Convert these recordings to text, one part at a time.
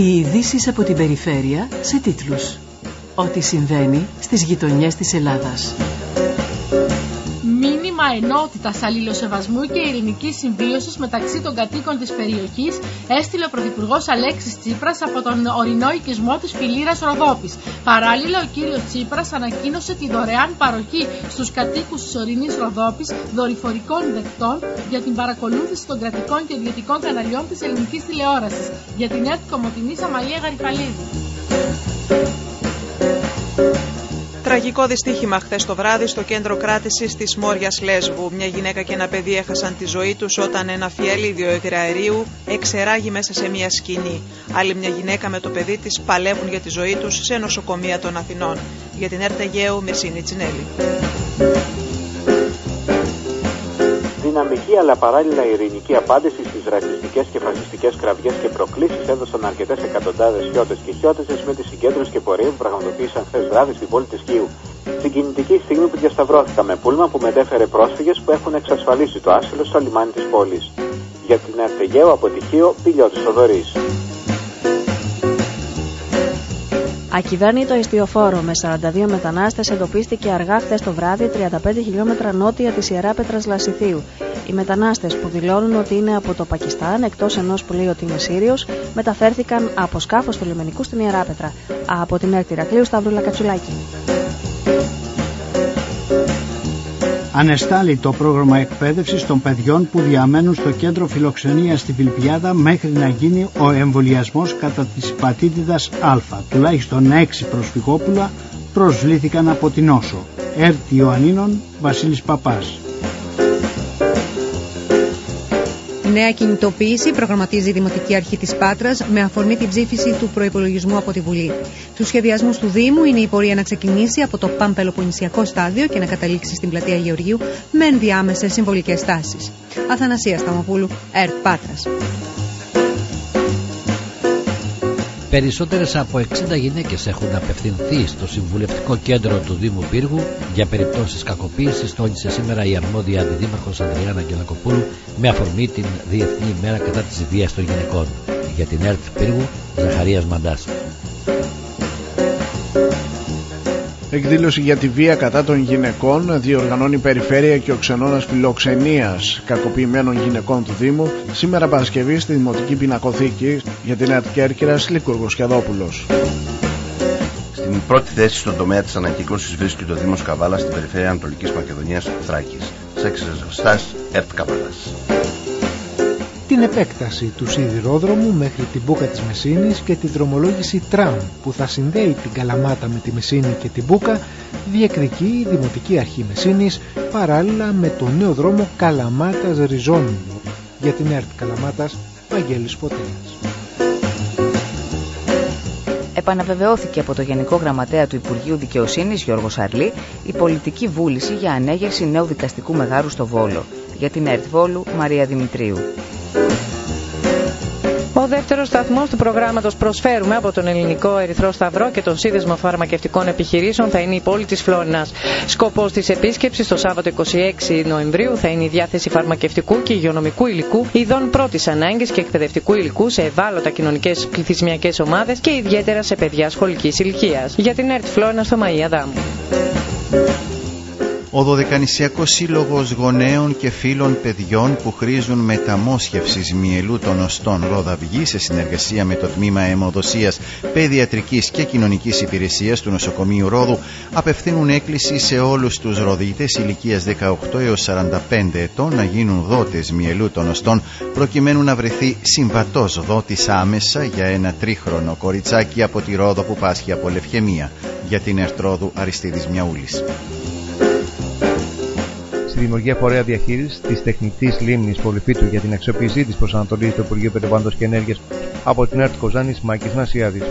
Οι ειδήσεις από την περιφέρεια σε τίτλους. Ό,τι συμβαίνει στις γειτονιές της Ελλάδας ενότητας αλληλοσεβασμού και ειρηνικής συμβίωσης μεταξύ των κατοίκων της περιοχής έστειλε ο Πρωθυπουργός Αλέξης Τσίπρας από τον ορεινό οικισμό της Φιλίρας Ροδόπης. Παράλληλα, ο κύριος Τσίπρας ανακοίνωσε τη δωρεάν παροχή στους κατοίκους της ορεινής Ροδόπης δορυφορικών δεκτών για την παρακολούθηση των κρατικών και ιδιωτικών καναλιών της ελληνικής τηλεόρασης για την ΕΤ Κομωτινή Αμαλία Γαριφαλίδη. Τραγικό δυστύχημα χθες το βράδυ στο κέντρο κράτησης της Μόριας Λέσβου. Μια γυναίκα και ένα παιδί έχασαν τη ζωή τους όταν ένα φιέλιδιο υγραερίου εξεράγει μέσα σε μια σκηνή. Άλλη μια γυναίκα με το παιδί της παλεύουν για τη ζωή τους σε νοσοκομεία των Αθηνών. Για την ΕΡΤ Αιγαίου, Μεσίνη Τσινέλη δυναμική αλλά παράλληλα ειρηνική απάντηση στις ρατσιστικές και φασιστικές κραυγές και προκλήσεις έδωσαν αρκετές εκατοντάδες χιώτες και χιώτεσες με τη συγκέντρωση και πορεία που πραγματοποίησαν χθες βράδυ στην πόλη της Κίου. Στην κινητική στιγμή που διασταυρώθηκα με πούλμα που μετέφερε πρόσφυγες που έχουν εξασφαλίσει το άσυλο στο λιμάνι της πόλης. Για την Αρτεγέου από τυχείο Πιλιώτης Θοδωρή. Ακυβέρνητο ιστιοφόρο με 42 μετανάστες εντοπίστηκε αργά χθες το βράδυ 35 χιλιόμετρα νότια της Ιεράπετρας Λασιθίου. Οι μετανάστες που δηλώνουν ότι είναι από το Πακιστάν, εκτός ενός που λέει ότι είναι Σύριος, μεταφέρθηκαν από σκάφος του λιμενικού στην Ιεράπετρα. Από την Έρτη Ρακλείου Σταύρουλα Κατσουλάκη. Ανεστάλλει το πρόγραμμα εκπαίδευσης των παιδιών που διαμένουν στο κέντρο φιλοξενίας στη Φιλπιάδα μέχρι να γίνει ο εμβολιασμός κατά της πατήτηδας Α. Τουλάχιστον 6 προσφυγόπουλα προσβλήθηκαν από την Όσο. Έρτη Ιωαννίνων Βασίλης Παπάς. Νέα κινητοποίηση προγραμματίζει η Δημοτική Αρχή της Πάτρας με αφορμή την ψήφιση του προπολογισμού από τη Βουλή. Στου σχεδιασμούς του Δήμου είναι η πορεία να ξεκινήσει από το Πάμπελοπονησιακό στάδιο και να καταλήξει στην πλατεία Γεωργίου με ενδιάμεσες συμβολικές τάσεις. Αθανασία Σταμοπούλου, ΕΡΤ Πάτρας. Περισσότερες από 60 γυναίκες έχουν απευθυνθεί στο Συμβουλευτικό Κέντρο του Δήμου Πύργου για περιπτώσεις κακοποίησης, τόνισε σήμερα η αρμόδια αντιδήμαρχο Ανδριάννα Γελακοπούλου με αφορμή την Διεθνή ημέρα κατά της βίας των γυναικών. Για την ΕΡΤ Πύργου, Ζαχαρίας Μαντάς. Εκδήλωση για τη βία κατά των γυναικών διοργανώνει η Περιφέρεια και ο Ξενώνας Φιλοξενίας κακοποιημένων γυναικών του Δήμου σήμερα Παρασκευή στη Δημοτική Πινακοθήκη για την Νέα Κέρκυρα Λίκουργος Κιαδόπουλος. Στην πρώτη θέση στον τομέα της ανακύκλωσης βρίσκεται το Δήμος Καβάλας στην Περιφέρεια Ανατολικής Μακεδονίας Θράκης. Σε εξεταστάσεις ΕΡΤ Καβάλας την επέκταση του σιδηρόδρομου μέχρι την Μπούκα της Μεσίνης και τη δρομολόγηση τραμ που θα συνδέει την Καλαμάτα με τη Μεσίνη και την Μπούκα διεκδικεί η Δημοτική Αρχή Μεσίνης παράλληλα με το νέο δρόμο Καλαμάτας Ριζόνιμου για την ΕΡΤ Καλαμάτας Βαγγέλης Φωτέας. Επαναβεβαιώθηκε από το Γενικό Γραμματέα του Υπουργείου Δικαιοσύνης Γιώργος Σαρλή η πολιτική βούληση για ανέγερση νέου δικαστικού μεγάρου στο Βόλο. Για την ΕΡΤ Βόλου, Μαρία Δημητρίου. Ο δεύτερος σταθμός του προγράμματος Προσφέρουμε από τον Ελληνικό Ερυθρό Σταυρό και τον Σύνδεσμο Φαρμακευτικών Επιχειρήσεων θα είναι η πόλη της Φλώρινας. Σκοπός της επίσκεψης το Σάββατο 26 Νοεμβρίου θα είναι η διάθεση φαρμακευτικού και υγειονομικού υλικού, ειδών πρώτης ανάγκης και εκπαιδευτικού υλικού σε ευάλωτα κοινωνικές πληθυσμιακές ομάδες και ιδιαίτερα σε παιδιά σχολικής ηλικίας. Για την ΕΡΤ Φλώρινας, Θωμαή Αδάμου. Ο Δωδεκανησιακός Σύλλογος Γονέων και Φίλων Παιδιών που χρήζουν μεταμόσχευσης μυελού των οστών Ροδαυγή σε συνεργασία με το Τμήμα Αιμοδοσίας Παιδιατρικής και Κοινωνικής Υπηρεσίας του Νοσοκομείου Ρόδου απευθύνουν έκκληση σε όλους τους ροδίτες ηλικίας 18 έως 45 ετών να γίνουν δότες μυελού των οστών προκειμένου να βρεθεί συμβατός δότης άμεσα για ένα τρίχρονο κοριτσάκι από τη Ρόδο που πάσχει από λευχαιμία για την Ερτρόδου Αριστίδης Μιαούλης δημιουργία φορέα διαχείρισης της τεχνητής λίμνης Πολυφίτου για την αξιοποίησή της προσανατολή του Υπουργείου Περιβάλλοντος και Ενέργειας από την ΕΡΤ Κοζάνης Μάκης Νασιάδη.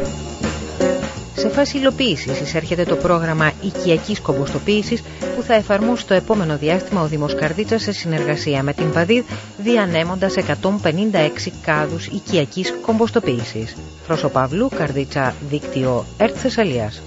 Σε φάση υλοποίησης εισέρχεται το πρόγραμμα οικιακής κομποστοποίησης που θα εφαρμόσει το επόμενο διάστημα ο Δήμος Καρδίτσα σε συνεργασία με την ΠΑΔΙΔ, διανέμοντας 156 κάδους οικιακής κομποστοποίησης. Φρόσο Παύλου, Καρδίτσα, δίκτυο ΕΡΤ Θεσσαλίας.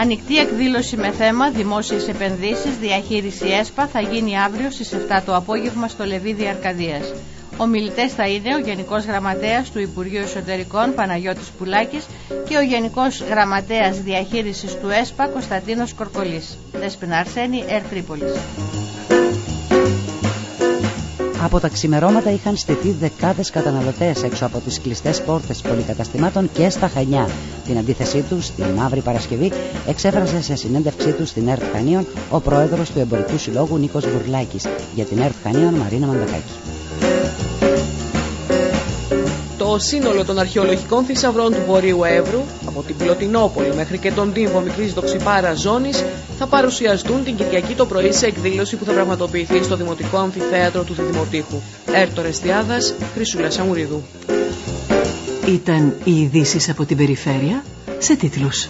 Ανοιχτή εκδήλωση με θέμα Δημόσιες επενδύσεις, διαχείριση ΕΣΠΑ θα γίνει αύριο στις 7 το απόγευμα στο Λεβίδι Αρκαδίας. Ομιλητές θα είναι ο Γενικός Γραμματέας του Υπουργείου Εσωτερικών Παναγιώτης Πουλάκης και ο Γενικός Γραμματέας Διαχείρισης του ΕΣΠΑ Κωνσταντίνος Κορκολής. Δέσπινα Αρσένη, Ερ Από τα ξημερώματα είχαν στηθεί δεκάδες καταναλωτές έξω από τις κλειστές πόρτες πολυκαταστημάτων και στα Χανιά. Την αντίθεσή τους, την Μαύρη Παρασκευή, εξέφρασε σε συνέντευξή τους στην ΕΡΤ Χανίων ο πρόεδρος του Εμπορικού Συλλόγου Νίκος Μπουρλάκη. Για την ΕΡΤ Χανίων, Μαρίνα Μαντακάκη. Το σύνολο των αρχαιολογικών θησαυρών του Βορείου Εύρου, από την Πλωτινόπολη μέχρι και τον τύμβο μικρής δοξιπάρα ζώνης, θα παρουσιαστούν την Κυριακή το πρωί σε εκδήλωση που θα πραγματοποιηθεί στο Δημοτικό Αμφιθέατρο του Δημοτήχου. Έρτο Ρεστιάδα, Χρυσούλα Σαμουρίδου. Ήταν οι ειδήσεις από την περιφέρεια σε τίτλους.